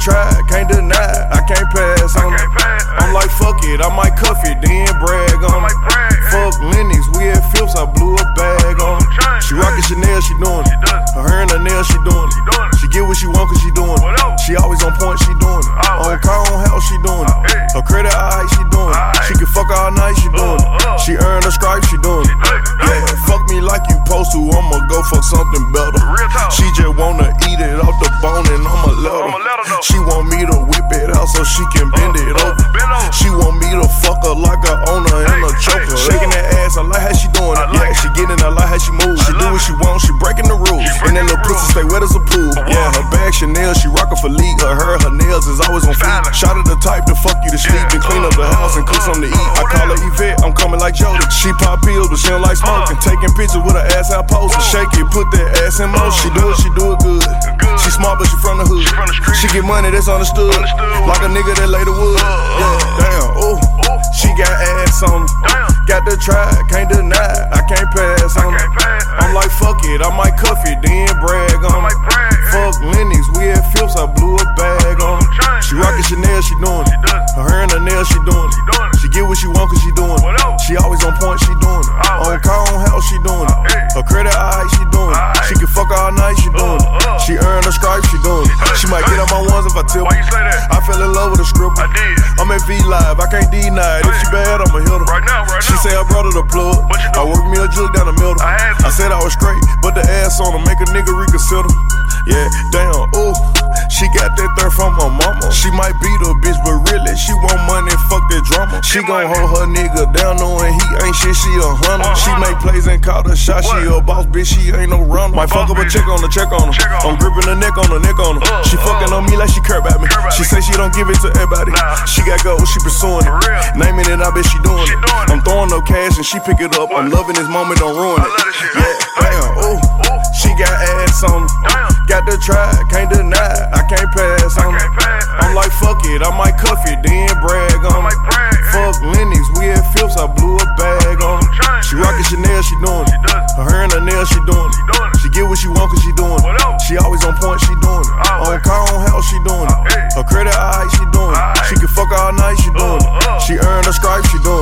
try, can't deny, I can't pass on it. I'm like, fuck it, I might cuff it, then brag on it. Fuck Lenox, we at Phipps, I blew a bag on it. She rockin' Chanel, she doing it. Her hair and her nails, she doing it. She get what she want, cause she doing it. She always on point, she doing it. On car, on house, she doing it. Her credit, alright, she doing it. She can fuck all night, she doing it. She earn her stripes, she move. She do what she want, she breaking the rules. And that little pussy stay wet as a pool. Yeah, her bag Chanel, she rockin' for league. Her hair, her nails is always on fleek. Shot at the type to fuck you to sleep, then clean up the house and cook something to eat. I call her Yvette, I'm coming like Jody. She pop pills, but she don't like smoking. Taking pictures with her ass out posing. Shake it, put that ass in motion. She do it, she do it good. She smart, but she from the hood. She get money, that's understood. Like a nigga that lay the wood. Yeah, damn, ooh. Right now, right She now. say I brought her the plug. What you do? I worked me a jug down the middle. I. I said I was straight, but the ass on her make a nigga reconsider. Yeah, damn, ooh. She got that third from her mama. She might She gon' hold her nigga down knowing he ain't shit, she a hunter. She make plays and call the shot, she a boss, bitch, she ain't no runner. Might fuck up a check on her, check on her. I'm gripping her neck on her, neck on her. She fucking on me like she care about me. She say she don't give it to everybody. She got goals, she pursuing it. Naming it, I bet she doing it. I'm throwing no cash and she pick it up. I'm loving this moment, don't ruin it. Yeah, damn, ooh. She got ass on her. Got the try, she doing it. Her and her nails, she doing it. She get what she want cause she doing it. She always on point, she doing it. On car, on house, she doing it. Her credit, alright, she doing it. She can fuck all night, she doing it. Uh, uh. She earned her stripes, she doing it.